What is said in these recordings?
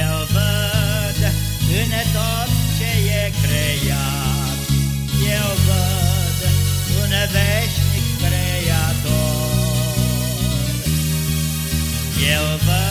Eu văd în tot ce e creat, Eu văd un veșnic creator. Eu văd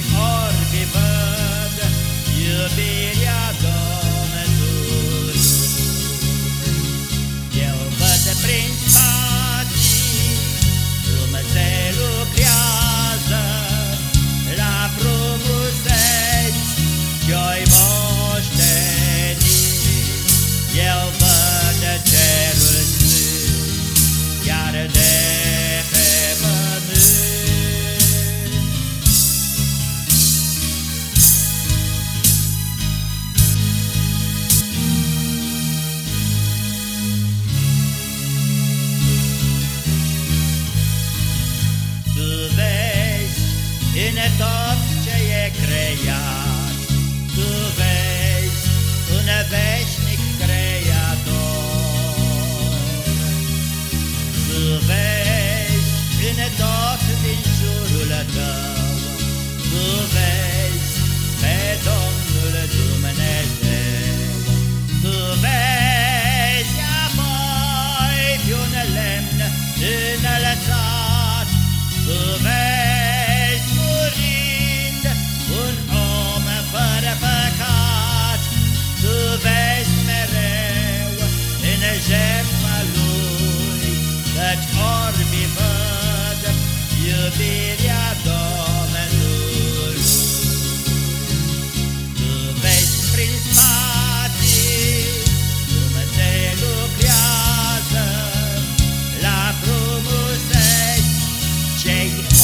har vi börd. Gör det în tot ce e creat, Tu vezi un veșnic creator. Tu vezi în tot din jurul tău, Tu vezi pe Domnul Dumnezeu. Tu vezi apoi pe un lemn înălțat, Tu vezi day.